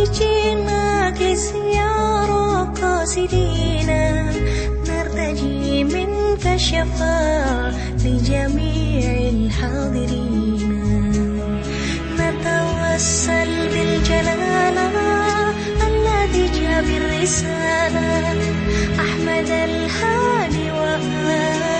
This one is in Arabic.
معك سيارة قاصدين. نرتجي منك الشفاء لجميع الحاضرين. نتوسل بالجلالة الذي جاء بالرسالة. أحمد الهادي وآله